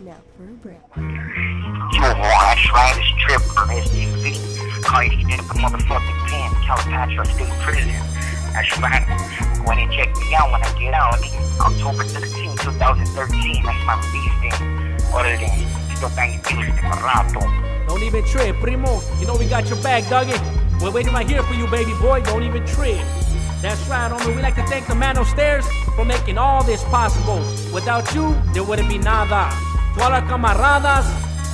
Now for a break. Yo, that's right, it's Tripper, SDV. Call you in the motherfucking pen, Calipatria State Prison. That's right. Go in and check me out when I get out. October 16, 2013. That's my release date. Other than Steel Banging music in rato. Don't even trip, primo. You know we got your back, doggy. We're waiting right here for you, baby boy. Don't even trip. That's right, homie. We like to thank the man upstairs for making all this possible. Without you, there wouldn't be nada. Our camaradas,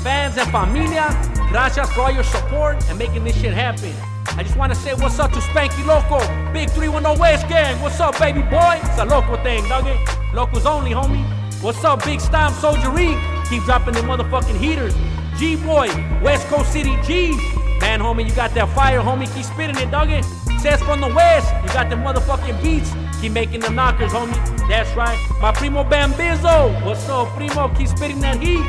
fans, and familia, gracias for all your support and making this shit happen. I just want to say what's up to Spanky Loco, Big 310 West Gang. What's up, baby boy? It's a local thing, doggy. Locals only, homie. What's up, Big Stomp Soldiery? Keep dropping the motherfucking heaters. G Boy, West Coast City G's. Man, homie, you got that fire, homie. Keep spitting it, doggy. Says from the West, you got the motherfucking beats. Keep making them knockers, homie. That's right. My primo Bambizo. What's up, primo? Keep spitting that heat.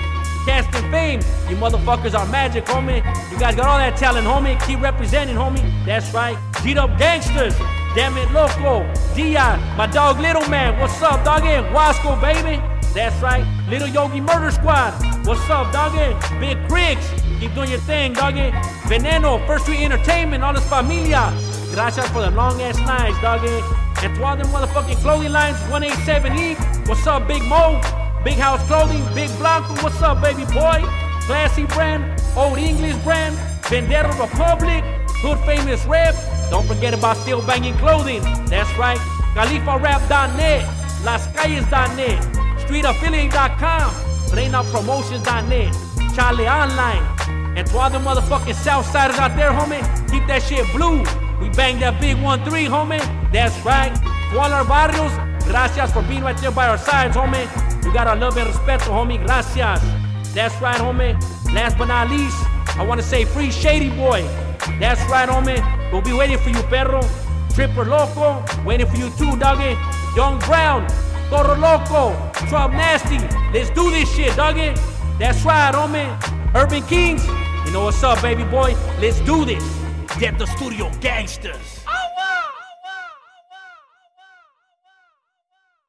Casting fame. You motherfuckers are magic, homie. You guys got all that talent, homie. Keep representing, homie. That's right. G up gangsters. Damn it, loco. Dion, my dog Little Man. What's up, doggy? Wasco, baby. That's right. Little Yogi Murder Squad. What's up, doggy? Big Cricks. Keep doing your thing, doggy. Veneno, First Street Entertainment, all this familia. Gracias for the long ass nights, doggy. And to all them motherfucking clothing lines, 187E. What's up, Big Mo? Big House Clothing, Big Blanco. What's up, baby boy? Classy brand, Old English brand, Vendetta Republic, Hood Famous Rep. Don't forget about Steel Banging Clothing. That's right. CalifaRap.net, LasCalles.net, StreetAffiliate.com, ReinaPromotions.net, Charlie Online. And to all the motherfucking Southsiders out there, homie, keep that shit blue. We bang that big 1-3, homie. That's right. All our barrios, gracias for being right there by our sides, homie. You got our love and respect, homie. Gracias. That's right, homie. Last but not least, I want to say free Shady Boy. That's right, homie. We'll be waiting for you, perro. Tripper Loco, waiting for you too, doggy. Young Brown, Toro Loco, Trump Nasty. Let's do this shit, doggy. That's right, homie. Urban Kings, you know what's up, baby boy. Let's do this. Get the studio gangsters.